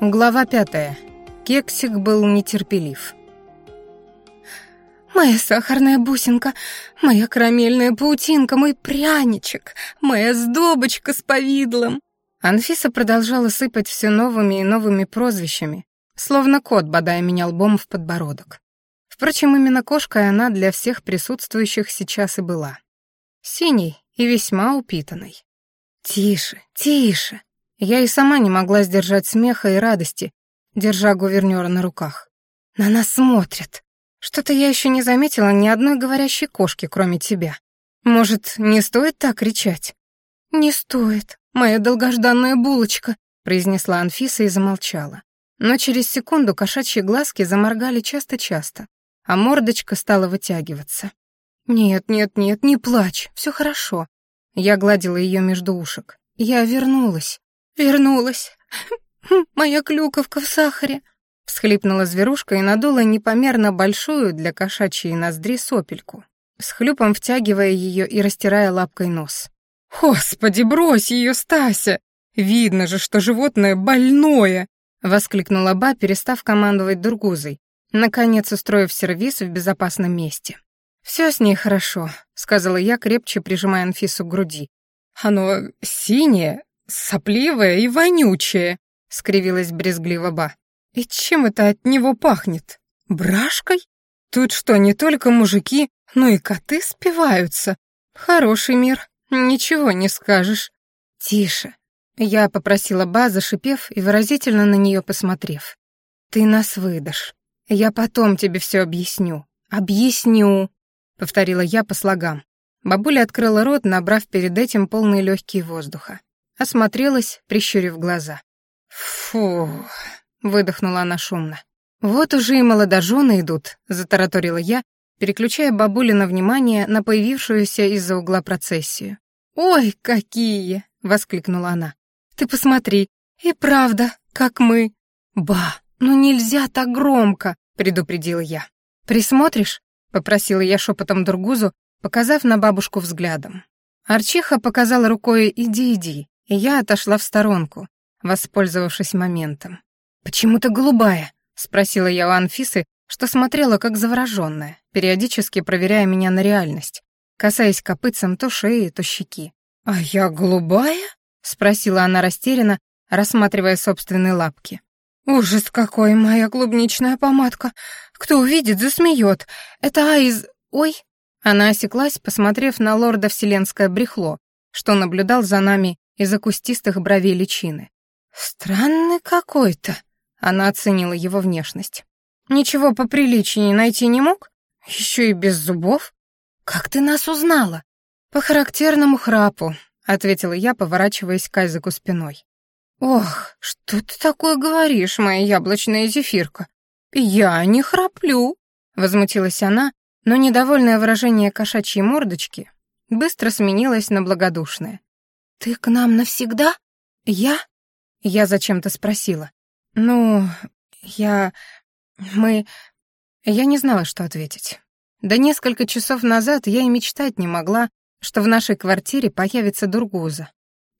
Глава пятая. Кексик был нетерпелив. «Моя сахарная бусинка, моя карамельная паутинка, мой пряничек, моя сдобочка с повидлом!» Анфиса продолжала сыпать все новыми и новыми прозвищами, словно кот, бодая меня лбом в подбородок. Впрочем, именно кошкой она для всех присутствующих сейчас и была. Синей и весьма упитанной. «Тише, тише!» Я и сама не могла сдержать смеха и радости, держа гувернера на руках. «На нас смотрят. Что-то я еще не заметила ни одной говорящей кошки, кроме тебя. Может, не стоит так кричать?» «Не стоит, моя долгожданная булочка», — произнесла Анфиса и замолчала. Но через секунду кошачьи глазки заморгали часто-часто, а мордочка стала вытягиваться. «Нет, нет, нет, не плачь, все хорошо». Я гладила ее между ушек. «Я вернулась. «Вернулась. Моя клюковка в сахаре», — всхлипнула зверушка и надула непомерно большую для кошачьей ноздри сопельку, с хлюпом втягивая ее и растирая лапкой нос. «Господи, брось ее, Стася! Видно же, что животное больное!» — воскликнула Ба, перестав командовать Дургузой, наконец устроив сервис в безопасном месте. «Все с ней хорошо», — сказала я, крепче прижимая Анфису к груди. «Оно синее, «Сопливое и вонючее», — скривилась брезгливо Ба. «И чем это от него пахнет? Брашкой? Тут что, не только мужики, но и коты спиваются? Хороший мир, ничего не скажешь». «Тише», — я попросила Ба, зашипев и выразительно на нее посмотрев. «Ты нас выдашь. Я потом тебе все объясню. Объясню», — повторила я по слогам. Бабуля открыла рот, набрав перед этим полные легкие воздуха. Осмотрелась, прищурив глаза. «Фу!» — выдохнула она шумно. «Вот уже и молодожены идут», — затараторила я, переключая бабулина внимание на появившуюся из-за угла процессию. «Ой, какие!» — воскликнула она. «Ты посмотри, и правда, как мы!» «Ба, ну нельзя так громко!» — предупредила я. «Присмотришь?» — попросила я шепотом Дургузу, показав на бабушку взглядом. Арчиха показала рукой «иди, иди», я отошла в сторонку, воспользовавшись моментом. «Почему ты голубая?» — спросила я у Анфисы, что смотрела как заворожённая, периодически проверяя меня на реальность, касаясь копытцем то шеи, то щеки. «А я голубая?» — спросила она растерянно, рассматривая собственные лапки. «Ужас какой, моя клубничная помадка! Кто увидит, засмеет! Это Айз... Ой!» Она осеклась, посмотрев на лорда Вселенское брехло, что наблюдал за нами из-за кустистых бровей личины. «Странный какой-то», — она оценила его внешность. «Ничего поприличнее найти не мог? Еще и без зубов? Как ты нас узнала?» «По характерному храпу», — ответила я, поворачиваясь к Айзеку спиной. «Ох, что ты такое говоришь, моя яблочная зефирка? Я не храплю», — возмутилась она, но недовольное выражение кошачьей мордочки быстро сменилось на благодушное. «Ты к нам навсегда? Я?» Я зачем-то спросила. «Ну, я... мы...» Я не знала, что ответить. Да несколько часов назад я и мечтать не могла, что в нашей квартире появится Дургуза.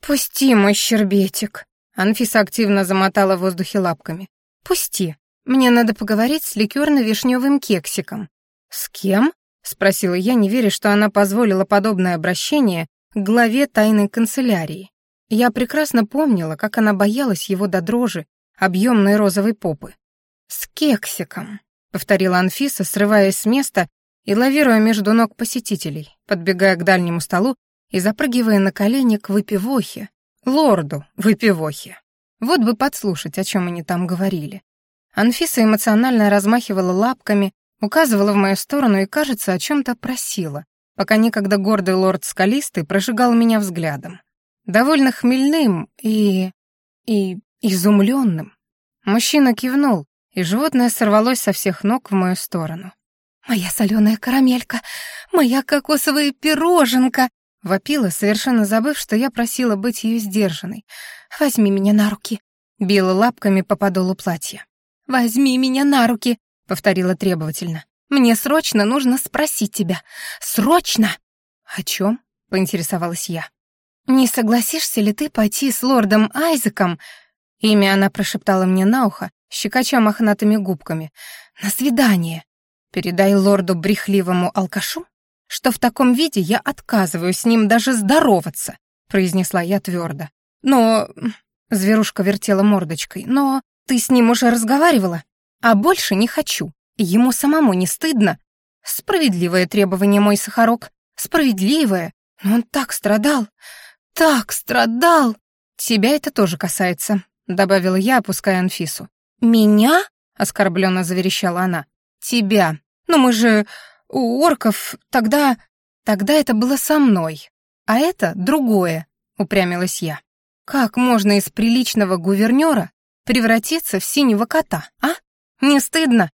«Пусти, мой щербетик!» Анфиса активно замотала в воздухе лапками. «Пусти. Мне надо поговорить с ликерно-вишневым кексиком». «С кем?» — спросила я, не веря, что она позволила подобное обращение главе тайной канцелярии. Я прекрасно помнила, как она боялась его до дрожи, объемной розовой попы. «С кексиком», — повторила Анфиса, срываясь с места и лавируя между ног посетителей, подбегая к дальнему столу и запрыгивая на колени к выпивохе, лорду выпивохе. Вот бы подслушать, о чем они там говорили. Анфиса эмоционально размахивала лапками, указывала в мою сторону и, кажется, о чем-то просила, пока некогда гордый лорд Скалистый прожигал меня взглядом. Довольно хмельным и... и изумленным. Мужчина кивнул, и животное сорвалось со всех ног в мою сторону. «Моя соленая карамелька! Моя кокосовая пироженка!» Вопила, совершенно забыв, что я просила быть ее сдержанной. «Возьми меня на руки!» Била лапками по подолу платья. «Возьми меня на руки!» — повторила требовательно. Мне срочно нужно спросить тебя. Срочно!» «О чем?» — поинтересовалась я. «Не согласишься ли ты пойти с лордом Айзеком Имя она прошептала мне на ухо, щекоча мохнатыми губками. «На свидание! Передай лорду брехливому алкашу, что в таком виде я отказываюсь с ним даже здороваться», произнесла я твердо. «Но...» — зверушка вертела мордочкой. «Но ты с ним уже разговаривала? А больше не хочу. Ему самому не стыдно. Справедливое требование, мой сахарок. Справедливое. Но он так страдал. Так страдал. Тебя это тоже касается, добавила я, опуская Анфису. Меня? оскорбленно заверещала она. Тебя. Но мы же у орков тогда... Тогда это было со мной. А это другое, упрямилась я. Как можно из приличного гувернера превратиться в синего кота, а? Не стыдно?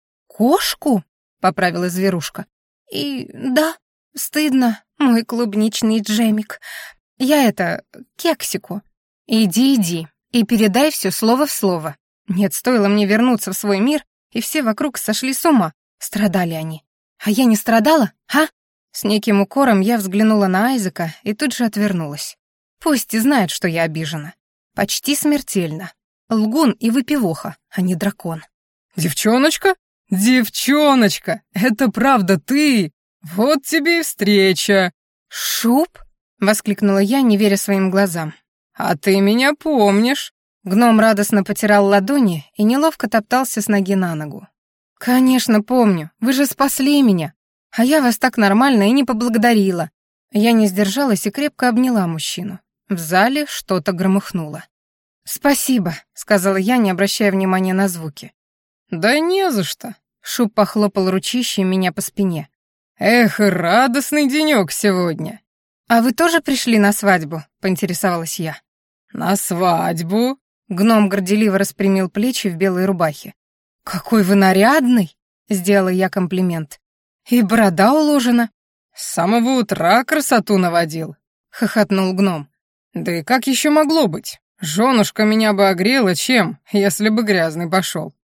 Кошку? Поправила зверушка. И да, стыдно, мой клубничный джемик. Я это, кексику. Иди, иди, и передай все слово в слово. Нет, стоило мне вернуться в свой мир, и все вокруг сошли с ума. Страдали они. А я не страдала, а? С неким укором я взглянула на Айзека и тут же отвернулась. Пусть и знает, что я обижена. Почти смертельно. Лгун и выпивоха, а не дракон. «Девчоночка? Девчоночка! Это правда ты? Вот тебе и встреча!» «Шуб?» — воскликнула я, не веря своим глазам. «А ты меня помнишь?» Гном радостно потирал ладони и неловко топтался с ноги на ногу. «Конечно, помню. Вы же спасли меня. А я вас так нормально и не поблагодарила». Я не сдержалась и крепко обняла мужчину. В зале что-то громыхнуло. «Спасибо», — сказала я, не обращая внимания на звуки. «Да не за что», — Шуб похлопал ручищей меня по спине. «Эх, радостный денёк сегодня». «А вы тоже пришли на свадьбу?» — поинтересовалась я. «На свадьбу?» — гном горделиво распрямил плечи в белой рубахе. «Какой вы нарядный!» — сделала я комплимент. «И борода уложена». «С самого утра красоту наводил», — хохотнул гном. «Да и как еще могло быть? Женушка меня бы огрела чем, если бы грязный пошел?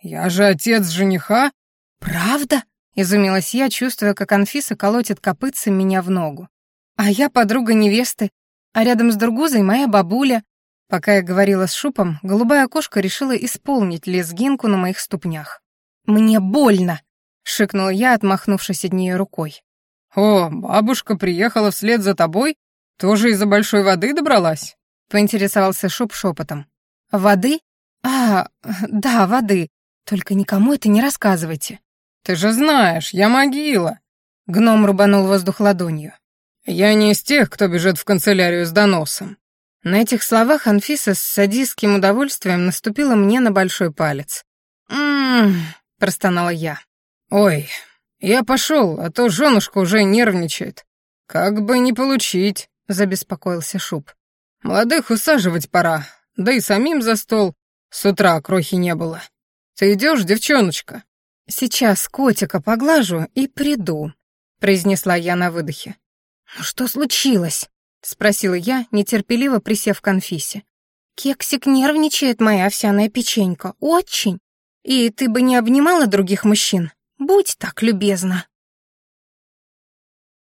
Я же отец жениха». «Правда?» — изумилась я, чувствуя, как Анфиса колотит копытцем меня в ногу. «А я подруга невесты, а рядом с Другузой моя бабуля». Пока я говорила с Шупом, голубая кошка решила исполнить лезгинку на моих ступнях. «Мне больно!» — шикнула я, отмахнувшись от нее рукой. «О, бабушка приехала вслед за тобой? Тоже из-за большой воды добралась?» — поинтересовался Шуп шепотом. «Воды? А, да, воды. Только никому это не рассказывайте». «Ты же знаешь, я могила!» Гном рубанул воздух ладонью. «Я не из тех, кто бежит в канцелярию с доносом». На этих словах Анфиса с садистским удовольствием наступила мне на большой палец. «М-м-м», простонала я. «Ой, я пошел, а то женушка уже нервничает. Как бы не получить», — забеспокоился Шуб. Молодых усаживать пора, да и самим за стол. С утра крохи не было. Ты идешь, девчоночка? Сейчас котика поглажу и приду, произнесла я на выдохе. Ну что случилось? спросила я, нетерпеливо присев к Анфисе. Кексик нервничает, моя овсяная печенька, очень. И ты бы не обнимала других мужчин? Будь так любезна.